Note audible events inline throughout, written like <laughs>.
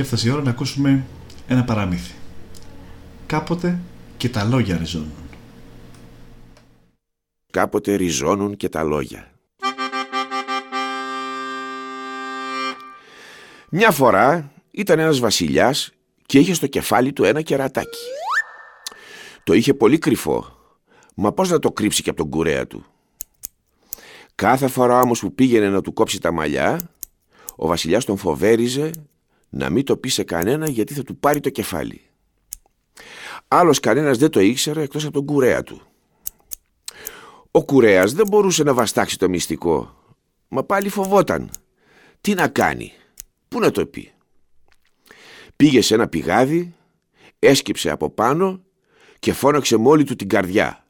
και έφτασε η ώρα να ακούσουμε ένα παραμύθι. Κάποτε και τα λόγια ριζώνουν. Κάποτε ριζώνουν και τα λόγια. Μια φορά ήταν ένας βασιλιάς και είχε στο κεφάλι του ένα κερατάκι. Το είχε πολύ κρυφό, μα πώς να το κρύψει και από τον κουρέα του. Κάθε φορά όμως που πήγαινε να του κόψει τα μαλλιά, ο βασιλιάς τον φοβέριζε να μην το πει σε κανένα γιατί θα του πάρει το κεφάλι. Άλλος κανένας δεν το ήξερε εκτός από τον κουρέα του. Ο κουρέας δεν μπορούσε να βαστάξει το μυστικό, μα πάλι φοβόταν. Τι να κάνει, πού να το πει; Πήγε σε ένα πηγάδι, έσκυψε από πάνω και φώναξε μόλι του την καρδιά.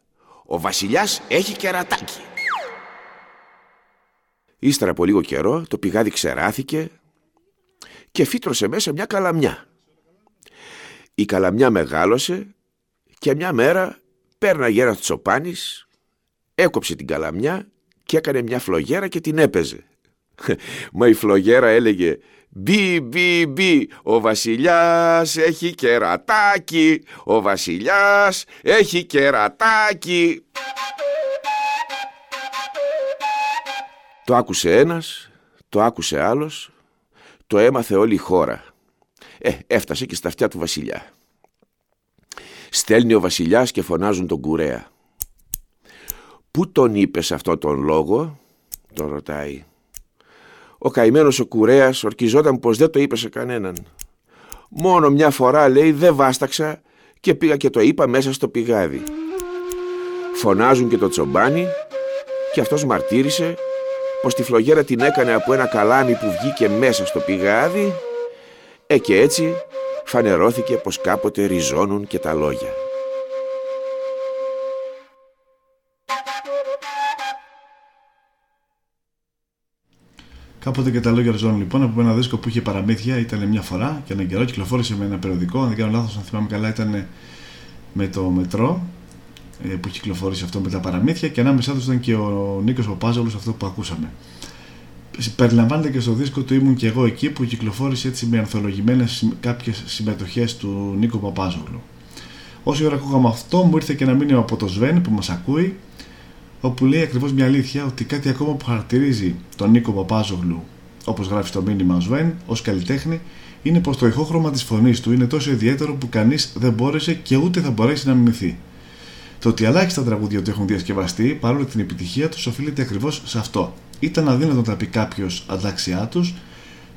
Ο βασιλιάς έχει κερατάκι. Ύστερα από λίγο καιρό το πηγάδι ξεράθηκε και φύτρωσε μέσα μια καλαμιά. Η καλαμιά μεγάλωσε και μια μέρα πέρναγε ένας τσοπάνης, έκοψε την καλαμιά και έκανε μια φλογέρα και την έπαιζε. <laughs> Μα η φλογέρα έλεγε «Μπι, μπι, μπι, ο βασιλιάς έχει κερατάκι, ο βασιλιάς έχει κερατάκι». Το άκουσε ένας, το άκουσε άλλος, το έμαθε όλη η χώρα. Ε, έφτασε και στα αυτιά του βασιλιά. Στέλνει ο βασιλιάς και φωνάζουν τον κουρέα. «Πού τον είπες αυτό τον λόγο» τον ρωτάει. Ο καημένος ο κουρέας ορκιζόταν πως δεν το είπε σε κανέναν. Μόνο μια φορά λέει δεν βάσταξα και πήγα και το είπα μέσα στο πηγάδι. Φωνάζουν και το τσομπάνι και αυτός μαρτύρησε πως τη φλογέρα την έκανε από ένα καλάμι που βγήκε μέσα στο πηγάδι ε και έτσι φανερώθηκε πως κάποτε ριζώνουν και τα λόγια. Κάποτε και τα λόγια ριζώνουν λοιπόν από ένα δίσκο που είχε παραμύθια, ήταν μια φορά και έναν καιρό κυκλοφόρησε με ένα περιοδικό. Αν δεν κάνω λάθος, αν θυμάμαι καλά, ήταν με το μετρό ε, που κυκλοφόρησε αυτό με τα παραμύθια και ανάμεσά τους ήταν και ο Νίκος Παπάζολος, αυτό που ακούσαμε. Περιλαμβάνεται και στο δίσκο του Ήμουν και εγώ εκεί που κυκλοφόρησε έτσι με ανθολογημένες κάποιες συμμετοχές του Νίκο Παπάζογλου. Όση ώρα ακούγαμε αυτό, μου ήρθε και ένα μήνυμα από το Σβέν που μας ακούει, όπου λέει ακριβώς μια αλήθεια ότι κάτι ακόμα που χαρακτηρίζει τον Νίκο Παπάζογλου, όπως γράφει στο μήνυμα ο Σβέν, ως καλλιτέχνη, είναι πως το ηχόχρωμα της φωνής του είναι τόσο ιδιαίτερο που κανείς δεν μπόρεσε και ούτε θα μπορέσει να μιμηθεί. Το ότι ελάχιστα τραγούδια του έχουν διασκευαστεί, παρόλο την επιτυχία τους, οφείλεται ακριβώς σε αυτό. Ήταν αδύνατο να τα πει κάποιος αντάξιά τους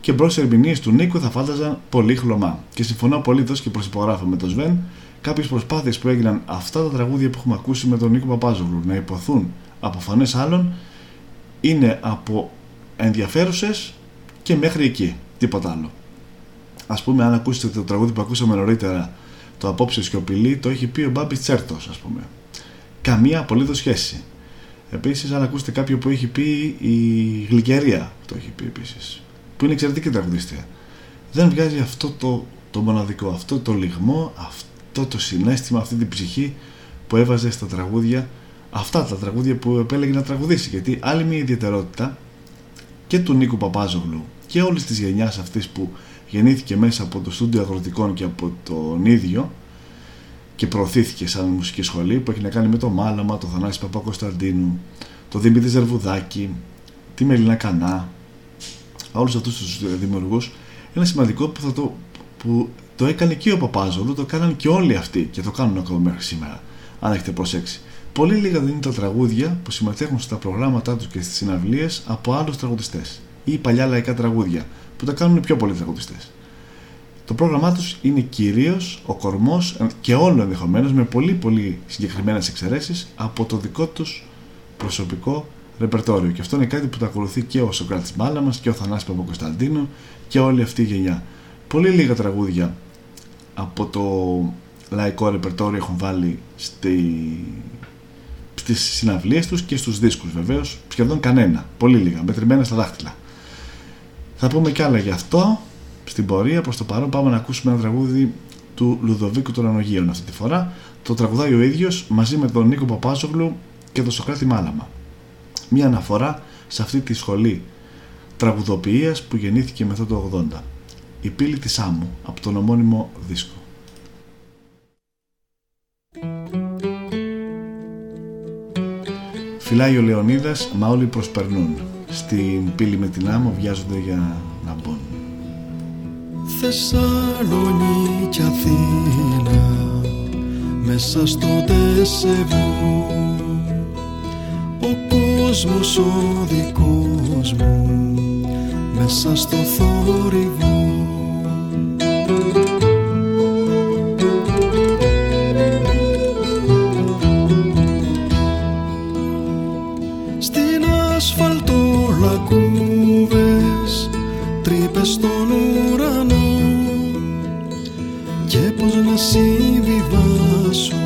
και μπρος ερμηνείες του Νίκου θα φάνταζαν πολύ χλωμά. Και συμφωνώ πολύ και προσυπογράφω με τον Σβέν κάποιες προσπάθειες που έγιναν αυτά τα τραγούδια που έχουμε ακούσει με τον Νίκο Παπάζογλου να υποθούν από φωνές άλλων είναι από ενδιαφέρουσες και μέχρι εκεί. Τίποτα άλλο. Α πούμε, αν ακούσετε το τραγούδι που ακούσαμε νωρίτερα, το απόψε σιωπηλή, το έχει πει ο Μπάμπης Τσέρτος, ας πούμε. Καμία απολύτως σχέση. Επίσης, αν ακούσετε κάποιο που έχει πει η Γλυκερία, το έχει πει επίσης, που είναι εξαιρετική τραγουδίστρια. Δεν βγάζει αυτό το, το μοναδικό, αυτό το λιγμό, αυτό το συνέστημα, αυτή την ψυχή που έβαζε στα τραγούδια, αυτά τα τραγούδια που επέλεγε να τραγουδήσει. Γιατί άλλη μια ιδιαιτερότητα και του Νίκου Παπάζογλου και όλης της γενιάς αυτής που γεννήθηκε μέσα από το στούντιο αγροτικών και από τον ίδιο και προωθήθηκε σαν μουσική σχολή που έχει να κάνει με το Μάλαμα, το Θανάση Παπα-Κωνσταντίνου, το Δημήτρη Ζερβουδάκη, τη Μελίνα Κανά, όλους αυτούς τους δημιουργούς είναι σημαντικό που, θα το, που το έκανε και ο Παπάζολου, το έκαναν και όλοι αυτοί και το κάνουν ακόμα μέχρι σήμερα, αν έχετε προσέξει. Πολύ λίγα δεν είναι τα τραγούδια που συμμετέχουν στα προγράμματά τους και στις συναυλίες από άλλους τραγουδιστές ή παλιά λαϊκά τραγούδια που τα κάνουν πιο πολλοί τραγουδιστές. Το πρόγραμμά τους είναι κυρίως ο κορμός και όλο ενδεχομένως με πολύ πολύ συγκεκριμένες εξαιρέσεις από το δικό τους προσωπικό ρεπερτόριο. Και αυτό είναι κάτι που τα ακολουθεί και ο Σοκράτης Μάλαμας και ο Θανάσης Παπακοσταντίνου και όλη αυτή η γενιά. Πολύ λίγα τραγούδια από το λαϊκό ρεπερτόριο έχουν βάλει στη... στις συναυλίες τους και στους δίσκους βεβαίως, σχεδόν κανένα, πολύ λίγα, μετρημένα στα δάχτυλα. Θα πούμε κι άλλα γι' αυτό στην πορεία. Προς το παρόν πάμε να ακούσουμε ένα τραγούδι του Λουδοβίκου των Ανογείων αυτή τη φορά. Το τραγουδάει ο ίδιος μαζί με τον Νίκο Παπάζογλου και τον Σοκράτη Μάλαμα. Μία αναφορά σε αυτή τη σχολή τραγουδοποιίας που γεννήθηκε με το 80. «Η πύλη της Άμμου» από τον ομώνυμο δίσκο. Φυλάει ο Λεωνίδας, μα όλοι προσπερνούν. Στην πύλη με την άμμο βιάζονται για να μπουν. Θεσσαλονίκη Αθήνα μέσα στο τεσεβού ο κόσμος ο δικός μου μέσα στο θόρυβο ασφαλτό λακκούβες τρύπες στον ουρανό. Και πως να συμβιβάσω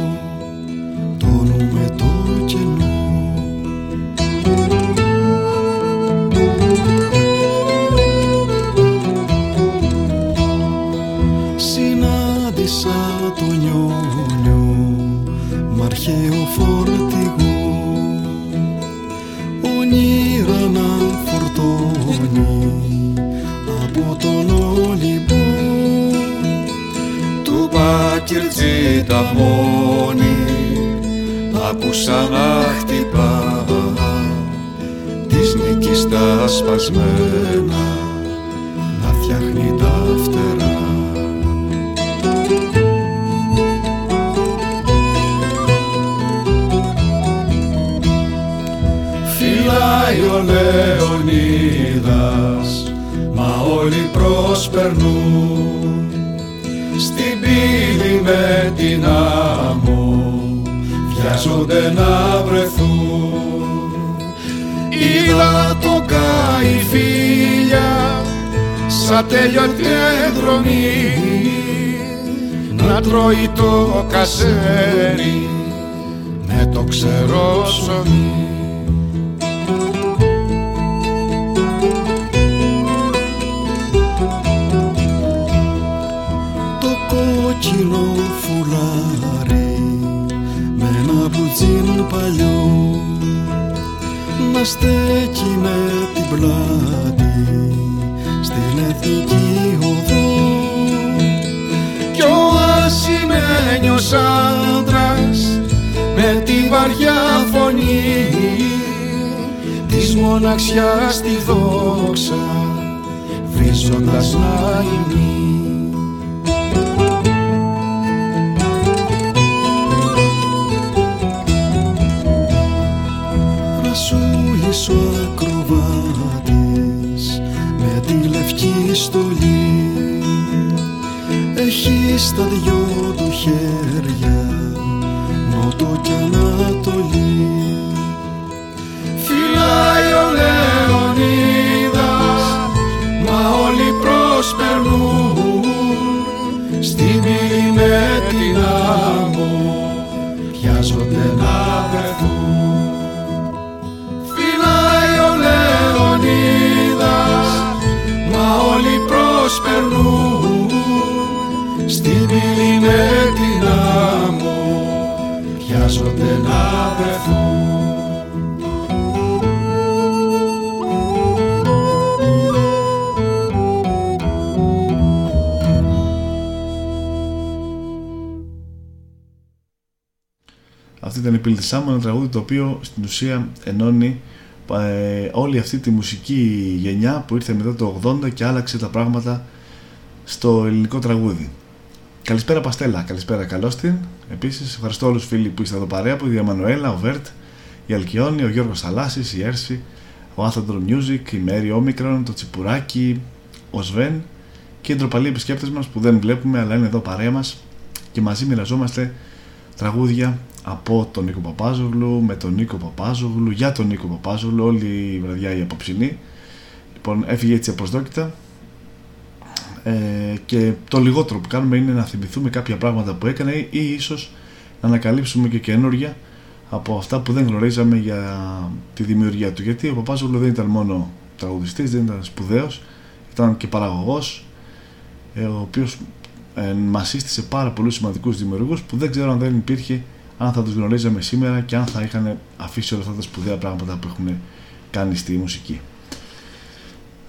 τα μόνη άκουσα να χτυπά της νίκης τα σπασμένα να φτιάχνει τα φτερά. Φυλάει ο Λεωνίδας μα όλοι προσπερνούν με την άμμο. Βιάζονται να βρεθούν. Είδα το καηφίλια σαν τέλειωτη δρομή να τρώει το κασέρι με το ξερό ψωμί κόκκινο φουλάρι με ένα μπλουτζίν παλιό. Να στέκει με την πλάτη στην εθνική οδό. Κι ο ασημένιος άντρας με τη βαριά φωνή της μοναξιάς στη δόξα βρίζοντας να ημεί στολή. Έχει στα δυο του χέρια νότο και ανατολή στην πύλη με την άμμο πιάζονται να βρεθούν Αυτή ήταν η πύλη της Άμμο, ένα τραγούδι το οποίο στην ουσία ενώνει ε, όλη αυτή τη μουσική γενιά που ήρθε μετά το 80 και άλλαξε τα πράγματα στο ελληνικό τραγούδι. Καλησπέρα Παστέλα, καλησπέρα καλώς την. Επίσης ευχαριστώ όλους τους φίλοι που είστε εδώ παρέα από η Διαμανουέλα, ο Βέρτ, η Αλκιόνη, ο Γιώργος Θαλάσσης, η Έρση, ο Άθαντρο Music, η Μέρη Όμικρον, το Τσιπουράκι, ο Σβέν και οι ντροπαλοί επισκέπτες μας που δεν βλέπουμε αλλά είναι εδώ παρέα μας και μαζί μοιραζόμαστε τραγούδια από τον Νίκο Παπάζογλου, με τον Νίκο Παπάζογλου, για τον Νίκο Παπάζογλου, όλη η βραδιά η απόψινή. Λοιπόν, έφυγε έτσι απροσδόκητα. Ε, και το λιγότερο που κάνουμε είναι να θυμηθούμε κάποια πράγματα που έκανε ή, ή ίσως να ανακαλύψουμε και καινούργια από αυτά που δεν γνωρίζαμε για τη δημιουργία του. Γιατί ο Παπάζογλου δεν ήταν μόνο τραγουδιστής, δεν ήταν σπουδαίος, ήταν και παραγωγός, ε, ο οποίος ε, μας σύστησε πάρα πολλούς σημαντικούς δημιουργούς που δεν ξέρω αν δεν υπήρχε αν θα τους γνωρίζαμε σήμερα και αν θα είχαν αφήσει όλα αυτά τα σπουδαία πράγματα που έχουν κάνει στη μουσική.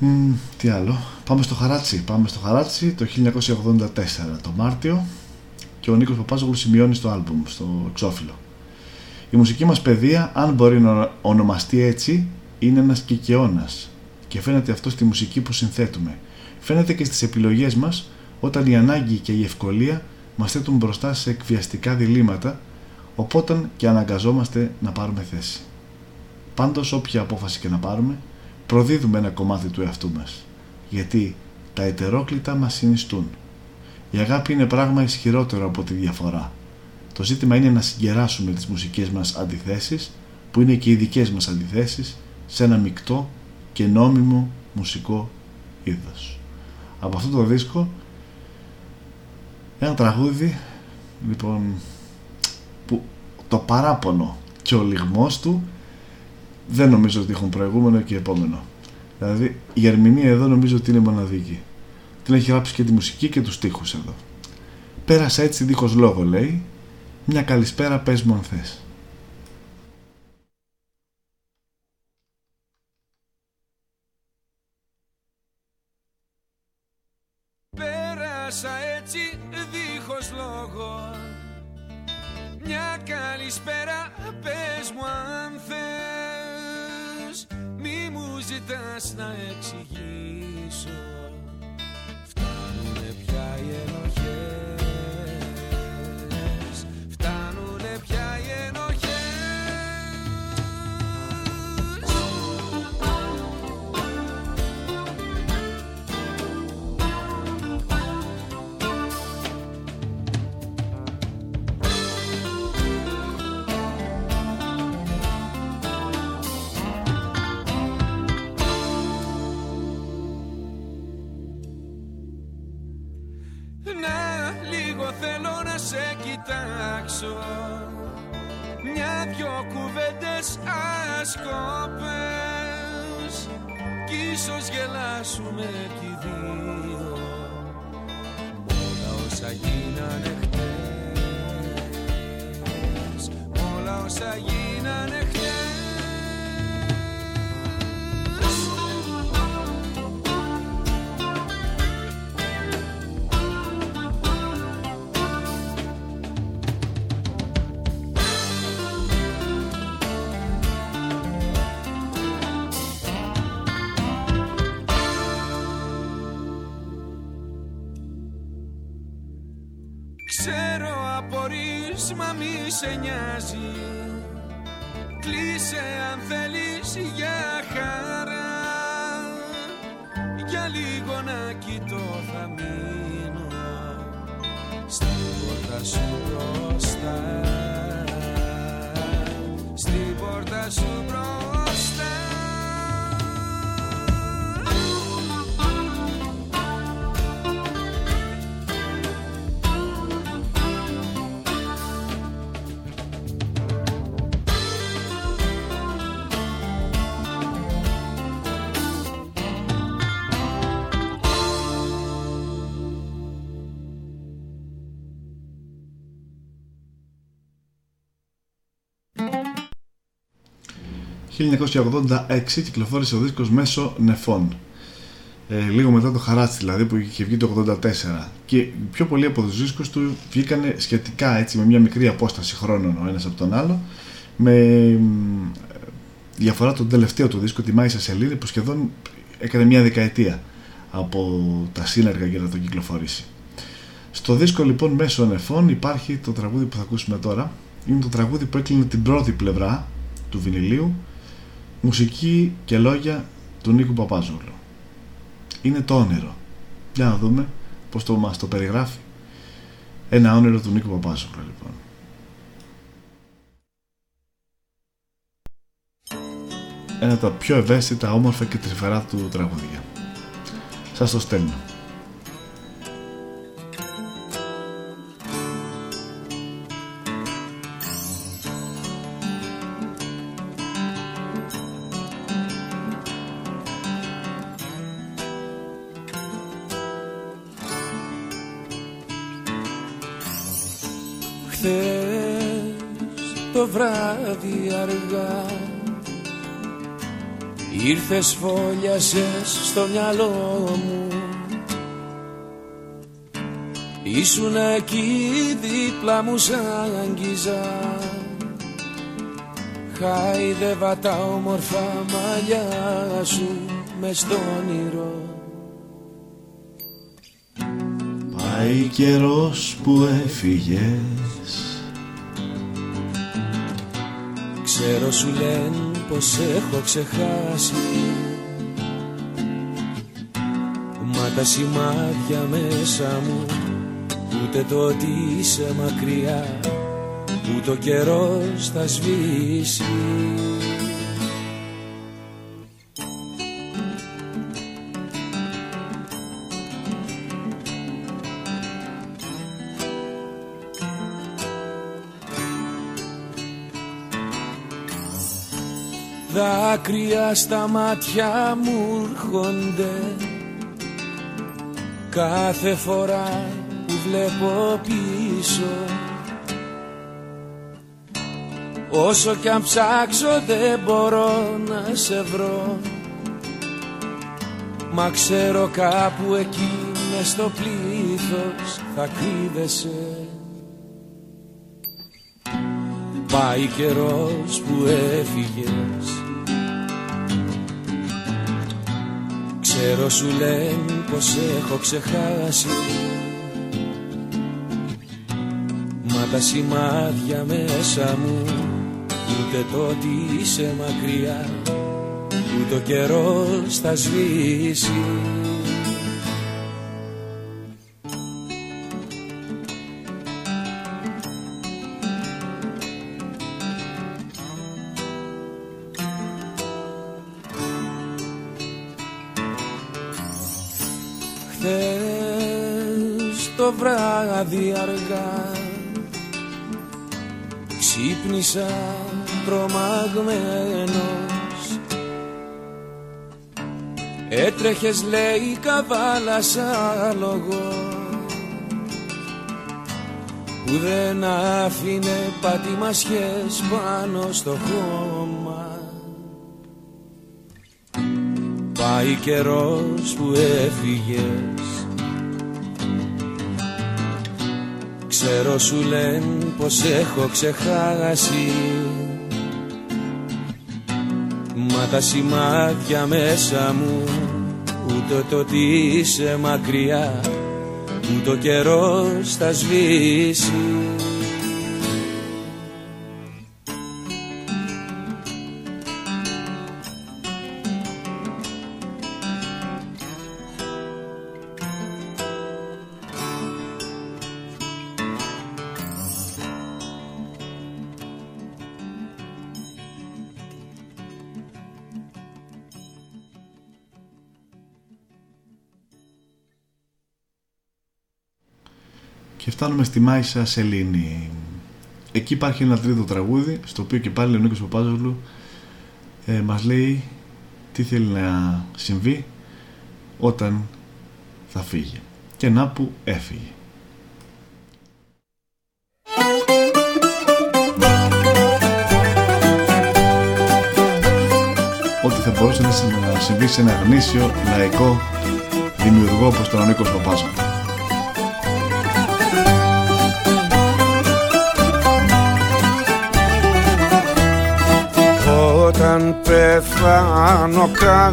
Μ, τι άλλο. Πάμε στο Χαράτσι. Πάμε στο Χαράτσι το 1984 το Μάρτιο και ο Νίκος Παπάζογλου σημειώνει στο άλμπουμ, στο εξώφυλλο. Η μουσική μας παιδεία, αν μπορεί να ονομαστεί έτσι, είναι ένας κικαιώνας και φαίνεται αυτό στη μουσική που συνθέτουμε. Φαίνεται και στις επιλογές μας όταν η ανάγκη και η ευκολία μας θέτουν μπροστά σε εκβιαστικά διλήμματα οπότε και αναγκαζόμαστε να πάρουμε θέση. Πάντως όποια απόφαση και να πάρουμε προδίδουμε ένα κομμάτι του εαυτού μας γιατί τα ετερόκλητα μας συνιστούν. Η αγάπη είναι πράγμα ισχυρότερο από τη διαφορά. Το ζήτημα είναι να συγκεράσουμε τις μουσικές μας αντιθέσεις που είναι και οι δικές μας αντιθέσεις σε ένα μεικτό και νόμιμο μουσικό είδος. Από αυτό το δίσκο ένα τραγούδι λοιπόν που το παράπονο και ο λιγμός του δεν νομίζω ότι έχουν προηγούμενο και επόμενο. Δηλαδή η ερμηνεία εδώ νομίζω ότι είναι μοναδική. Την έχει γράψει και τη μουσική και τους στίχους εδώ. Πέρασα έτσι δίχως λόγο λέει. Μια καλησπέρα πες μου αν θες. Μη σε νοιάζει. Κλείσε αν θέλεις για ...1986 κυκλοφόρησε ο δίσκος μέσω νεφών. Ε, λίγο μετά το Χαράτσι δηλαδή που είχε βγει το 84 και πιο πολλοί από τους δίσκους του βγήκαν σχετικά έτσι με μια μικρή απόσταση χρόνων ο ένας από τον άλλο με μ, διαφορά τον τελευταίο του δίσκο τη Μάισα Σελίδη που σχεδόν έκανε μια δεκαετία από τα σύνεργα για να τον κυκλοφορήσει. Στο δίσκο λοιπόν μέσω νεφών υπάρχει το τραγούδι που θα ακούσουμε τώρα. Είναι το τραγούδι που έκλεινε την πρώτη πλευρά του βινιλίου μουσική και λόγια του Νίκου Παπάζογλου. Είναι το όνειρο. Για να δούμε πως το μας το περιγράφει. Ένα όνειρο του Νίκου Παπάζογλου λοιπόν. Ένα από τα πιο ευαίσθητα, όμορφα και τρυφερά του τραγούδια. Σας το στέλνω το βράδυ αργά. Ήρθες φόλιασες στο μυαλό μου. Ήσουν εκεί δίπλα μου σαν αγγίζα. Χάιδευα τα όμορφα μαλλιά σου μες στο όνειρο. Πάει καιρός που έφυγες Ξέρω σου λένε πως έχω ξεχάσει. Μα τα σημάδια μέσα μου Ούτε το ότι είσαι μακριά Ούτε ο καιρός θα σβήσει Δάκρυα στα μάτια μου έρχονται. Κάθε φορά που βλέπω πίσω Όσο κι αν ψάξω δεν μπορώ να σε βρω. Μα ξέρω κάπου εκεί μες στο πλήθος θα κρύβεσαι. Πάει καιρός που έφυγες Ξέρω σου λένε πως έχω ξεχάσει. Μα τα σημάδια μέσα μου Ούτε το ότι είσαι μακριά Ούτε ο καιρός θα σβήσει Ξύπνησα τρομαγμένος. Έτρεχες λέει καβάλα σαν άλογο. Που δεν άφηνε πατημασιές πάνω στο χώμα. Πάει καιρός που έφυγες Ξέρω σου λένε πως έχω ξεχάσει. Μα τα σημάδια μέσα μου Ούτε το ότι είσαι μακριά Ούτε ο καιρός θα σβήσει φτάνουμε στη Μάισα Σελήνη. Εκεί υπάρχει ένα τρίτο τραγούδι, στο οποίο και πάλι ο Νίκος Παπάζογλου ε, μας λέει τι θέλει να συμβεί όταν θα φύγει. Και να που έφυγε. Ό,τι θα μπορούσε να συμβεί σε ένα γνήσιο λαϊκό δημιουργό όπως τον Νίκος Παπάζογλου.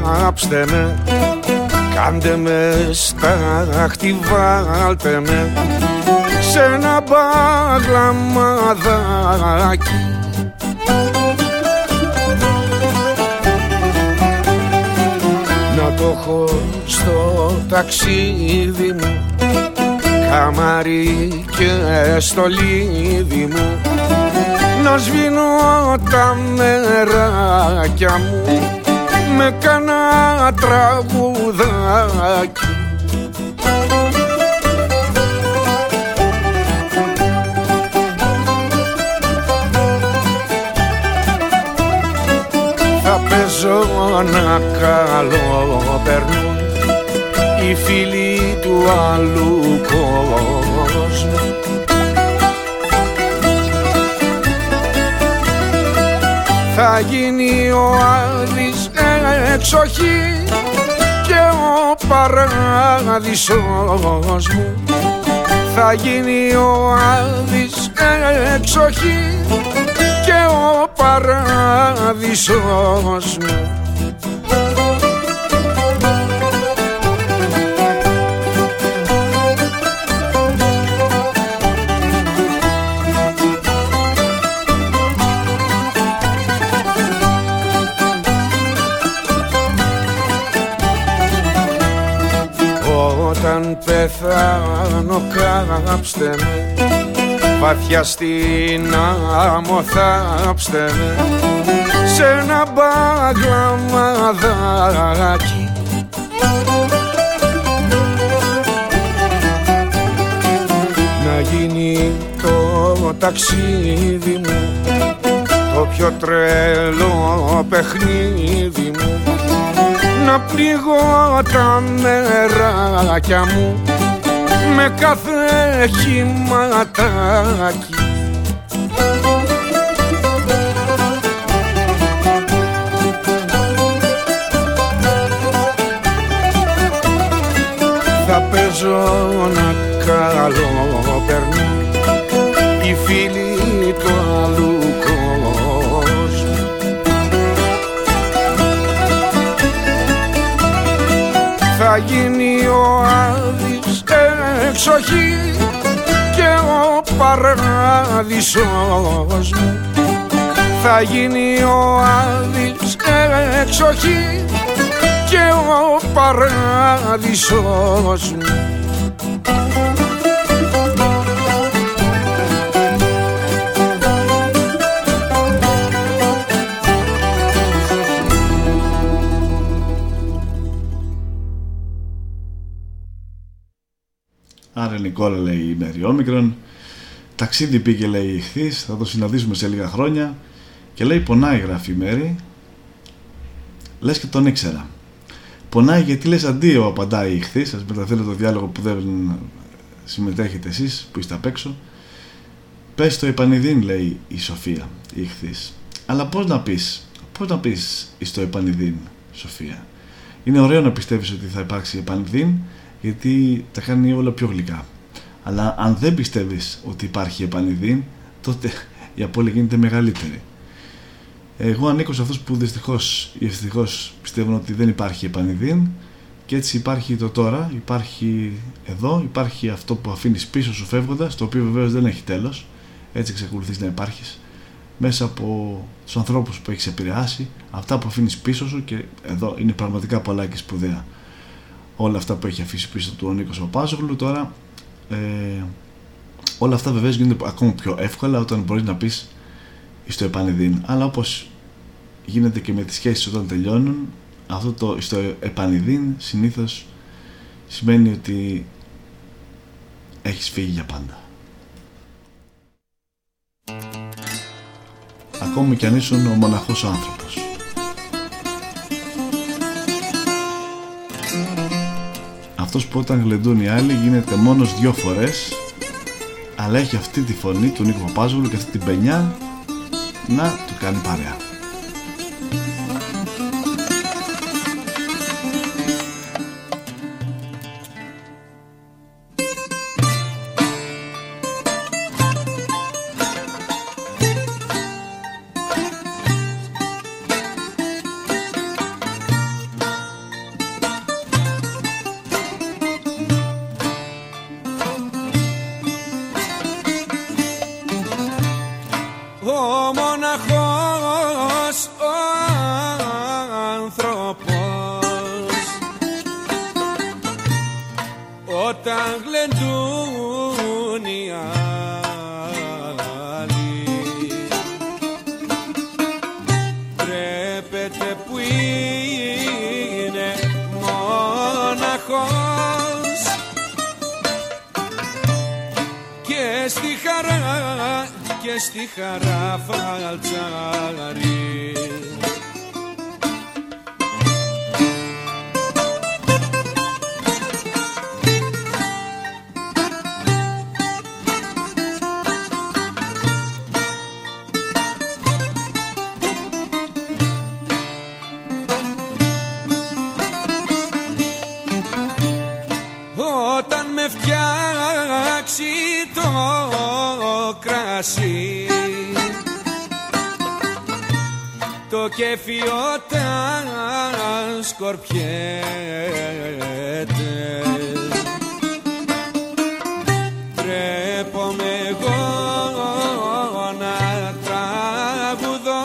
Κάψτε με Κάντε με στάχτη βάλτε με Σε ένα μπαγλαμαδάκι. Να το έχω στο ταξίδι μου Καμαρί και στολίδι μου. Να σβήνω τα μεράκια μου με κανένα τραγουδάκι. Θα παίζω να καλό περνούν οι φίλοι του άλλου κόσμου θα γίνει ο Άδης εξοχή και ο παράδεισος μου. Θα γίνει ο Άδης εξοχή και ο παράδεισος μου πεθάνω κάψτε με. Βαθιά στην άμμο θάψτε με. Σ' ένα μπαγλαμαδάκι Να γίνει το ταξίδι μου. Το πιο τρελό παιχνίδι μου να πληγώ τα μεράκια μου με κάθε χηματάκι Θα παίζω να καλό περνώ οι φίλοι του αλλού θα γίνει ο Άδης εξοχή και ο παράδεισος μου. Θα γίνει ο Άδης εξοχή και ο παράδεισος μου Άρε Νικόλα λέει η Μέρη Όμικρον. Ταξίδι πήγε λέει η Χθής, θα το συναντήσουμε σε λίγα χρόνια. Και λέει πονάει γράφει η Μέρη. Λες και τον ήξερα. Πονάει γιατί λες αντίο απαντάει η Χθής. Σας μεταφέρω το διάλογο που δεν συμμετέχετε εσείς που είστε απ' έξω. Πες το επανειδήν λέει η Σοφία η Χθής. Αλλά πώς να πεις, πώς να πεις στο επανειδήν Σοφία; Είναι ωραίο να πιστεύεις ότι θα υπάρξει επανειδήν γιατί τα κάνει όλα πιο γλυκά. Αλλά αν δεν πιστεύεις ότι υπάρχει επανειδήν, τότε η απώλεια γίνεται μεγαλύτερη. Εγώ ανήκω σε αυτούς που δυστυχώς ή ευτυχώς πιστεύουν ότι δεν υπάρχει επανειδήν και έτσι υπάρχει το τώρα, υπάρχει εδώ, υπάρχει αυτό που αφήνεις πίσω σου φεύγοντας, το οποίο βεβαίως δεν έχει τέλος, έτσι εξακολουθείς να υπάρχεις, μέσα από τους ανθρώπους που έχεις επηρεάσει, αυτά που αφήνεις πίσω σου και εδώ είναι πραγματικά πολλά και σπουδαία όλα αυτά που έχει αφήσει πίσω του ο Νίκος Παπάζογλου τώρα ε, όλα αυτά βεβαίως γίνονται ακόμα πιο εύκολα όταν μπορείς να πεις στο επανειδήν αλλά όπως γίνεται και με τις σχέσεις όταν τελειώνουν αυτό το στο επανειδήν συνήθως σημαίνει ότι έχεις φύγει για πάντα. Ακόμη κι αν ήσουν ο μοναχός άνθρωπος αυτός που όταν γλεντούν οι άλλοι γίνεται μόνος δυο φορές αλλά έχει αυτή τη φωνή του Νίκο Παπάζογλου και αυτή την πενιά να του κάνει παρέα. Κρασί το κέφι όταν σκορπιέται Τρέπομαι εγώ να τραγουδώ.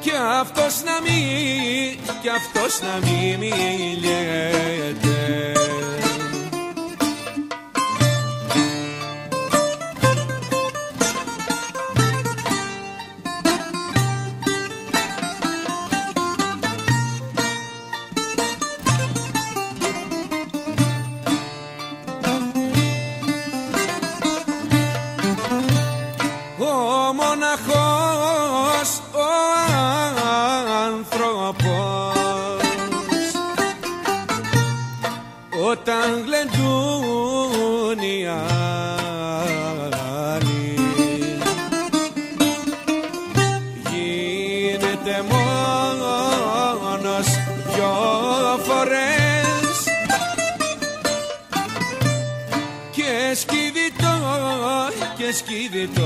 Κι αυτός να μην, κι αυτός να μην μιλιέται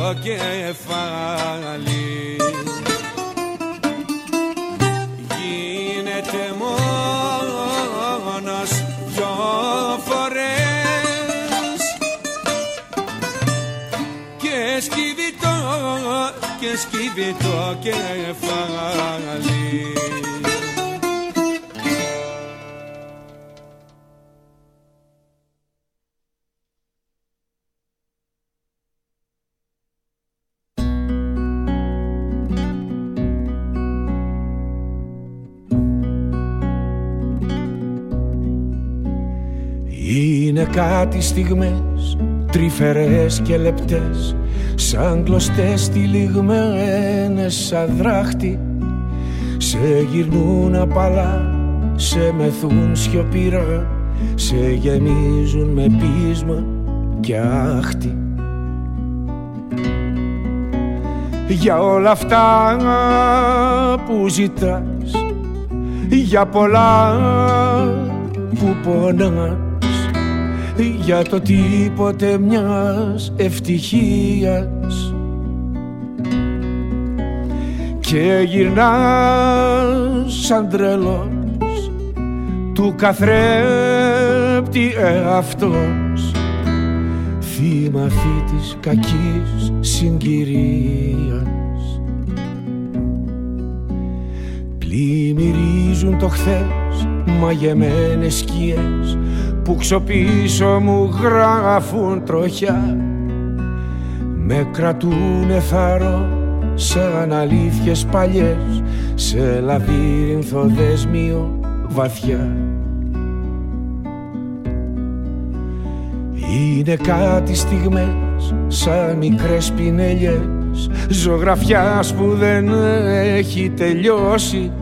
το κεφάλι Γίνεται μόνος δυο φορές. Και σκύβει το, και σκύβει το κεφάλι κάτι στιγμές τρυφερές και λεπτές σαν κλωστές τυλιγμένες σαν δράχτη. Σε γυρνούν απαλά, σε μεθούν σιωπηρά σε γεμίζουν με πείσμα και άχτη. Για όλα αυτά που ζητάς για πολλά που πονάς για το τίποτε μιας ευτυχίας. Και γυρνάς σαν τρελός του καθρέπτη εαυτός. Θύμα αυτή της κακής συγκυρίας. Πλημμυρίζουν το χθες μαγεμένες σκιές που ξοπίσω μου γράφουν τροχιά. Με κρατούνε θαρό σαν αλήθειες παλιές σε λαβύρινθο δέσμιο βαθιά. Είναι κάτι στιγμές σαν μικρές πινελιές ζωγραφιάς που δεν έχει τελειώσει.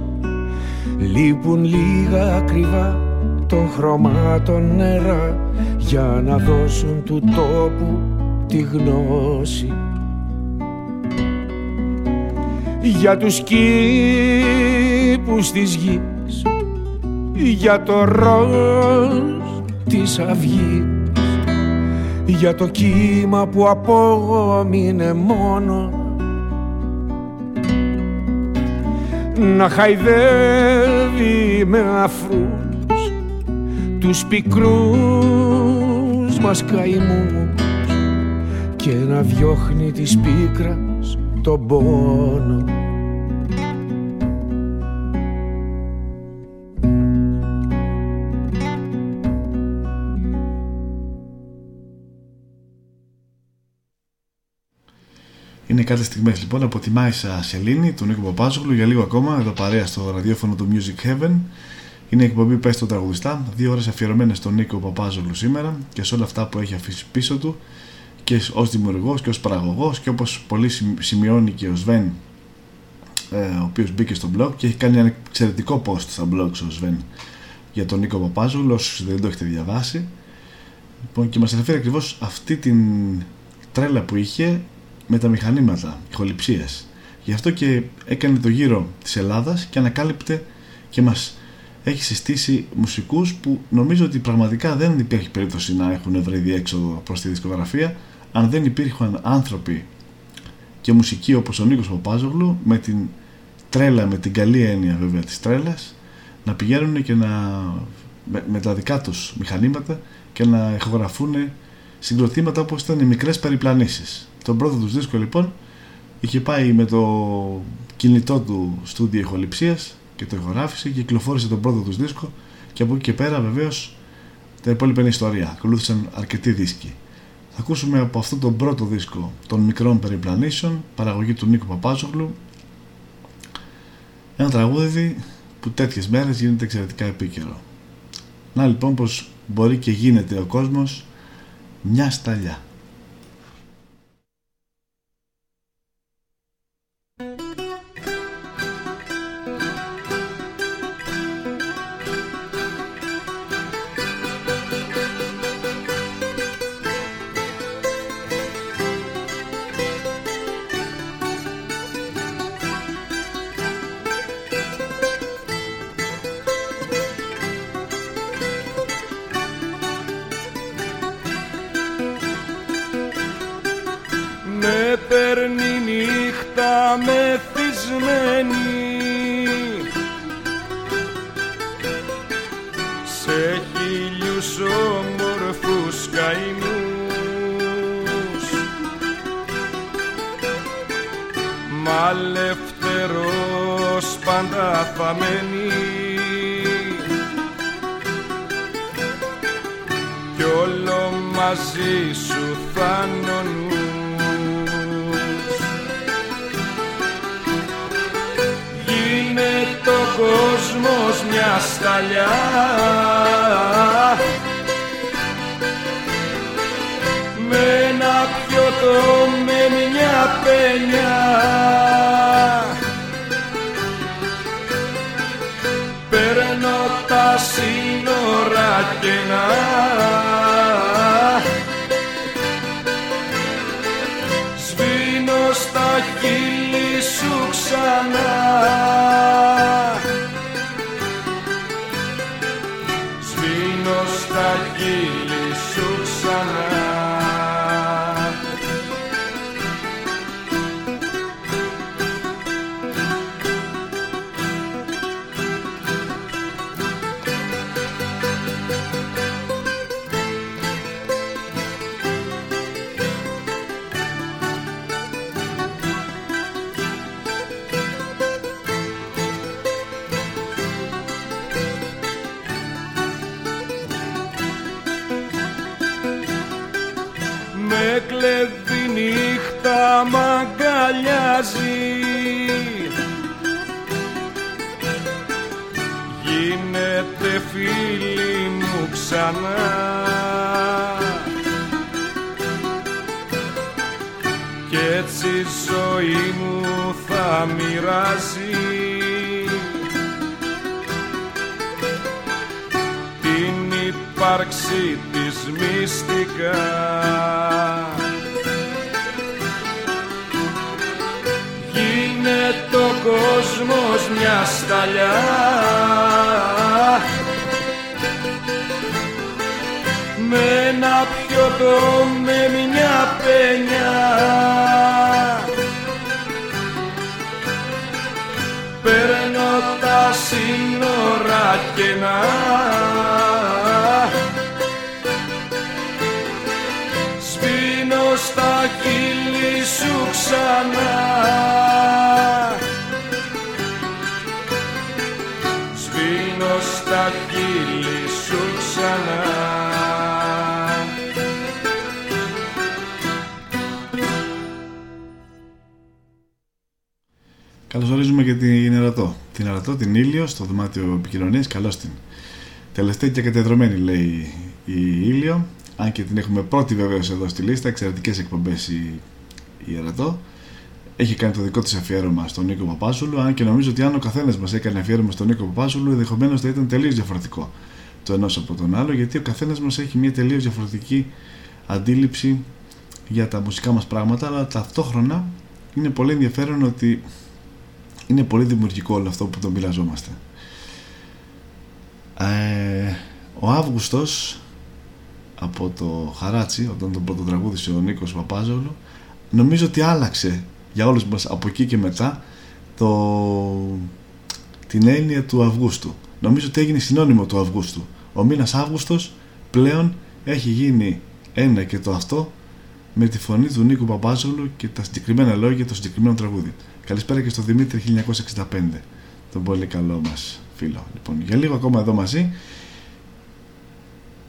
Λείπουν λίγα ακριβά των χρωμάτων νερά για να δώσουν του τόπου τη γνώση. Για τους κήπους της γης για το ροζ της αυγής για το κύμα που απόμεινε μόνο. Να χαϊδεύει με αφρούς τους πικρούς μας καημούς και να διώχνει της πίκρας τον πόνο. Είναι κάτι στιγμές λοιπόν από τη Μάισα Σελήνη, τον Νίκο Παπάζογλου για λίγο ακόμα εδώ παρέα στο ραδιόφωνο του Music Heaven είναι η εκπομπή Πες τον τραγουδιστά, δύο ώρες αφιερωμένες στον Νίκο Παπάζογλου σήμερα και σε όλα αυτά που έχει αφήσει πίσω του και ως δημιουργός και ως παραγωγός και όπως πολύ σημειώνει και ο Σβέν ε, ο οποίος μπήκε στο blog και έχει κάνει ένα εξαιρετικό post στα blogs ο Σβέν για τον Νίκο Παπάζογλου όσους δεν το έχετε διαβάσει. Λοιπόν, και μας αναφέρει ακριβώς αυτή την τρέλα που είχε με τα μηχανήματα, ηχοληψίες. Γι' αυτό και έκανε το γύρο της Ελλάδας και ανακάλυπτε και μας έχει συστήσει μουσικούς που νομίζω ότι πραγματικά δεν υπήρχε περίπτωση να έχουν βρει διέξοδο προς τη δισκογραφία αν δεν υπήρχαν άνθρωποι και μουσικοί όπως ο Νίκος Παπάζογλου με την τρέλα, με την καλή έννοια βέβαια της τρέλας να πηγαίνουν και να με, τα δικά τους μηχανήματα και να ηχογραφούν συγκροτήματα όπως ήταν οι μικρές περιπλανήσεις. Τον πρώτο τους δίσκο λοιπόν είχε πάει με το κινητό του στούντιο ηχοληψίας και το ηχογράφησε και κυκλοφόρησε τον πρώτο τους δίσκο και από εκεί και πέρα βεβαίως τα υπόλοιπα είναι ιστορία. Ακολούθησαν αρκετοί δίσκοι. Θα ακούσουμε από αυτό τον πρώτο δίσκο των μικρών περιπλανήσεων, παραγωγή του Νίκο Παπάζογλου, ένα τραγούδι που τέτοιες μέρες γίνεται εξαιρετικά επίκαιρο. Να λοιπόν πως μπορεί και γίνεται ο κόσμος μια σταλιά. με παίρνει νύχτα μεθυσμένη. Σε χίλιους όμορφους καημούς. Μα λευτερός πάντα θα μένει. Κι όλο μαζί σου θα κόσμος μια σταλιά. Με ένα πιωτό με μια πενιά Παίρνω τα σύνορα κενά Σβήνω στα χείλη σου ξανά. ύπαρξη της μυστικά. Γίνεται ο κόσμος μια σταλιά. Με ένα πιωτό με μια πενιά, Παίρνω τα σύνορα κενά στο δωμάτιο επικοινωνίας. Καλώς την. Τελευταία και κατεδρομένη λέει η Ήλιο. Αν και την έχουμε πρώτη βεβαίως εδώ στη λίστα. Εξαιρετικές εκπομπές η, η Ερατό. Έχει κάνει το δικό της αφιέρωμα στον Νίκο Παπάσουλου. Αν και νομίζω ότι αν ο καθένας μας έκανε αφιέρωμα στον Νίκο Παπάσουλου, ενδεχομένως θα ήταν τελείως διαφορετικό το ενός από τον άλλο. Γιατί ο καθένας μας έχει μια τελείως διαφορετική αντίληψη για τα μουσικά μας πράγματα αλλά ταυτόχρονα είναι πολύ ενδιαφέρον ότι είναι πολύ δημιουργικό όλο αυτό που το μοιραζόμαστε. Ε, ο Αύγουστος από το Χαράτσι, όταν τον πρώτο τραγούδισε ο Νίκος Παπάζολου, νομίζω ότι άλλαξε για όλους μας από εκεί και μετά το, την έννοια του Αυγούστου. Νομίζω ότι έγινε συνώνυμο του Αυγούστου. Ο μήνας Αύγουστος πλέον έχει γίνει ένα και το αυτό με τη φωνή του Νίκου Παπάζολου και τα συγκεκριμένα λόγια του συγκεκριμένου τραγούδι. Καλησπέρα και στο Δημήτρη 1965, τον πολύ καλό μας φίλο. Λοιπόν, για λίγο ακόμα εδώ μαζί.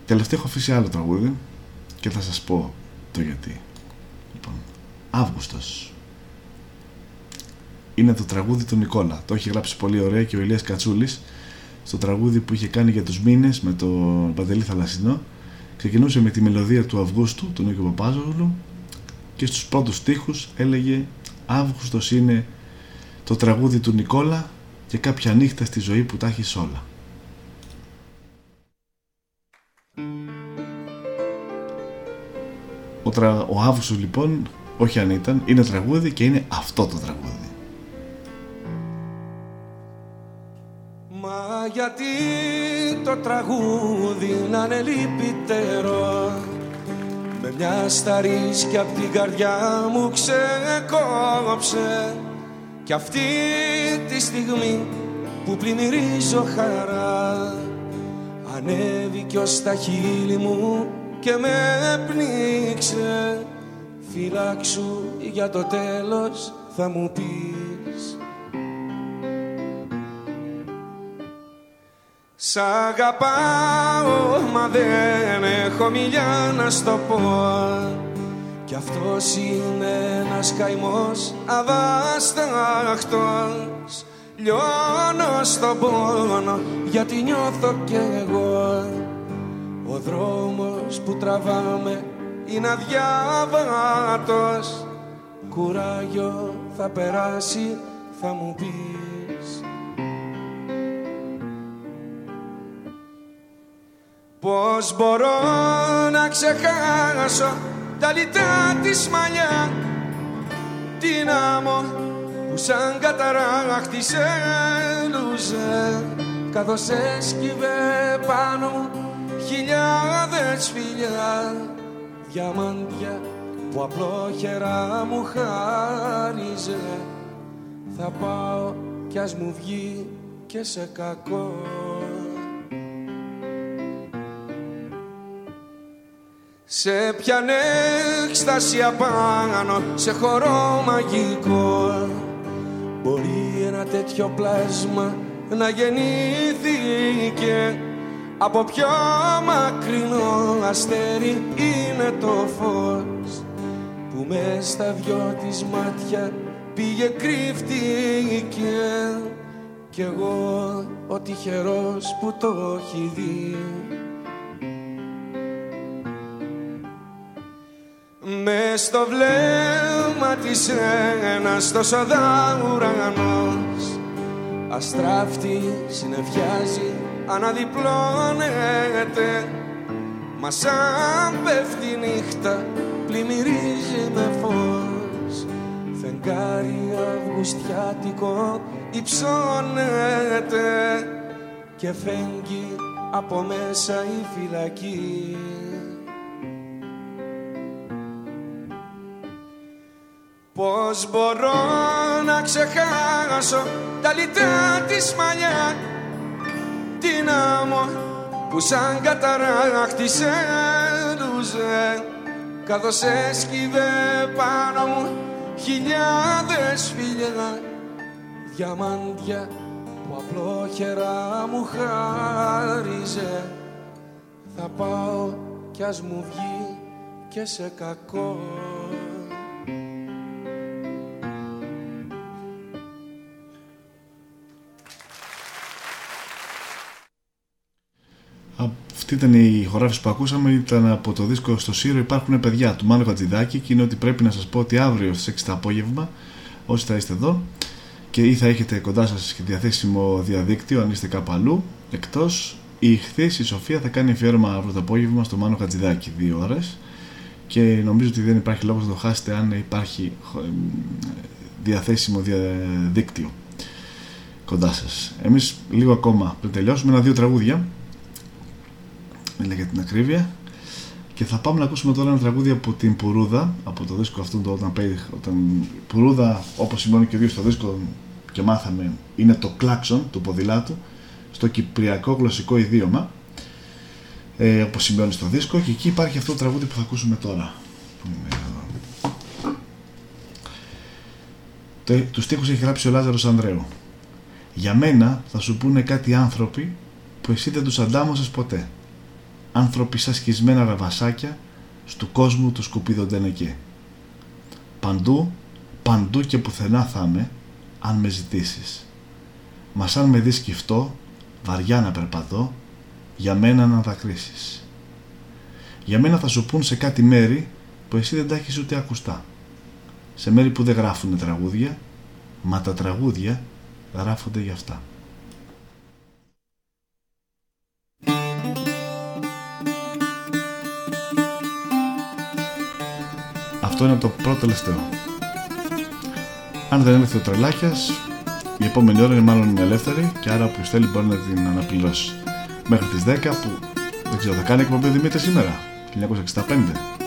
Τελευταίο έχω αφήσει άλλο τραγούδι και θα σας πω το γιατί. Λοιπόν, Αύγουστος. Είναι το τραγούδι του Νικόλα. Το έχει γράψει πολύ ωραία και ο Ηλίας Κατσούλης στο τραγούδι που είχε κάνει για τους μήνες με τον Παντελή Θαλασσινό. Ξεκινούσε με τη μελωδία του Αυγούστου, του Νίκο Παπάζογλου και στους πρώτους στίχους έλεγε Αύγουστος είναι το τραγούδι του Νικόλα και κάποια νύχτα στη ζωή που τα έχεις όλα. Ο, τρα... ο Αύγουστος λοιπόν, όχι αν ήταν, είναι τραγούδι και είναι αυτό το τραγούδι. Μα γιατί το τραγούδι να είναι λυπητερό; Με μια σταρίσκια απ' την καρδιά μου ξεκόψε κι αυτή τη στιγμή που πλημμυρίζω χαρά Ανέβηκε ως τα χείλη μου και με πνίξε Φυλάξου για το τέλος θα μου πεις. Σ' αγαπάω μα δεν έχω μιλιά να στο πω. Κι αυτός είναι ένας καημός αβάσταχτος. Λιώνω στον πόνο γιατί νιώθω κι εγώ. Ο δρόμος που τραβάμε είναι αδιάβατος. Κουράγιο θα περάσει θα μου πεις. Πώς μπορώ να ξεχάσω τα λιτά της μαλλιά την άμμο που σαν καταράχτη σε λούζε. Καθώς έσκυβε πάνω μου χιλιάδες φιλιά διαμάντια που απλόχερα μου χάριζε. Θα πάω κι ας μου βγει και σε κακό. Σε πιανε έκσταση απάνω σε χορό μαγικό. Μπορεί ένα τέτοιο πλάσμα να γεννήθηκε Από πιο μακρινό αστέρι είναι το φως Που μες στα δυο της μάτια. Πήγε κρύφτηκε Κι εγώ ο τυχερός που το έχει δει. Μες στο βλέμμα της ένας τόσο ουρανός Αστράφτη συνεφιάζει αναδιπλώνεται. Μας σαν πέφτει νύχτα πλημμυρίζει με φως. Φεγγάρι αυγουστιάτικο υψώνεται Και φέγγει από μέσα η φυλακή. Πώς μπορώ να ξεχάσω τα λιτά της μαλλιά Την άμμο που σαν καταράχτη σε λούζε. Καθώς έσκυβε πάνω μου χιλιάδες φιλιά Διαμάντια που απλόχερα μου χάριζε. Θα πάω κι ας μου βγει και σε κακό Αυτή ήταν η ηχογράφηση που ακούσαμε, ήταν από το δίσκο στο Σύρο Υπάρχουν παιδιά του Μάνου Βατζηδάκη και είναι ότι πρέπει να σας πω ότι αύριο στις 6 το απόγευμα όσοι θα είστε εδώ και ή θα έχετε κοντά σας και διαθέσιμο διαδίκτυο αν είστε κάπου αλλού εκτός η χθες η Σοφία θα κάνει αφιέρωμα αύριο το απόγευμα στο Μάνο Χατζηδάκη δύο ώρες και νομίζω ότι δεν υπάρχει λόγος να το χάσετε αν υπάρχει διαθέσιμο διαδίκτυο κοντά σας. Εμείς λίγο ακόμα πριν τελειώσουμε ένα δύο τραγούδια Μάντιλα για την ακρίβεια. Και θα πάμε να ακούσουμε τώρα ένα τραγούδι από την Πουρούδα, από το δίσκο αυτό το όταν, όταν Πουρούδα, όπως σημαίνει και ο ίδιος στο δίσκο και μάθαμε, είναι το κλάξον του ποδηλάτου, στο κυπριακό γλωσσικό ιδίωμα, ε, όπως σημαίνει στο δίσκο, και εκεί υπάρχει αυτό το τραγούδι που θα ακούσουμε τώρα. Το, τους στίχους έχει γράψει ο Λάζαρος Ανδρέου. Για μένα θα σου πούνε κάτι άνθρωποι που εσύ δεν τους αντάμωσες ποτέ. Άνθρωποι σαν σχισμένα ραβασάκια στου κόσμου του σκουπίδονται εκεί. Παντού, παντού και πουθενά θα είμαι, αν με ζητήσεις. Μας αν με δεις σκυφτό, βαριά να περπατώ, για μένα να δακρύσεις. Για μένα θα σου πούν σε κάτι μέρη που εσύ δεν τα έχεις ούτε ακουστά. Σε μέρη που δεν γράφουν τραγούδια, μα τα τραγούδια γράφονται για αυτά. Αυτό είναι το πρώτο τελευταίο. Αν δεν έρθει ο Τρελάκιας, η επόμενη ώρα είναι μάλλον ελεύθερη και άρα όποιος θέλει μπορεί να την αναπληρώσει. Μέχρι τις 10 που δεν ξέρω θα κάνει εκπομπή Δημήτρης σήμερα, 1965.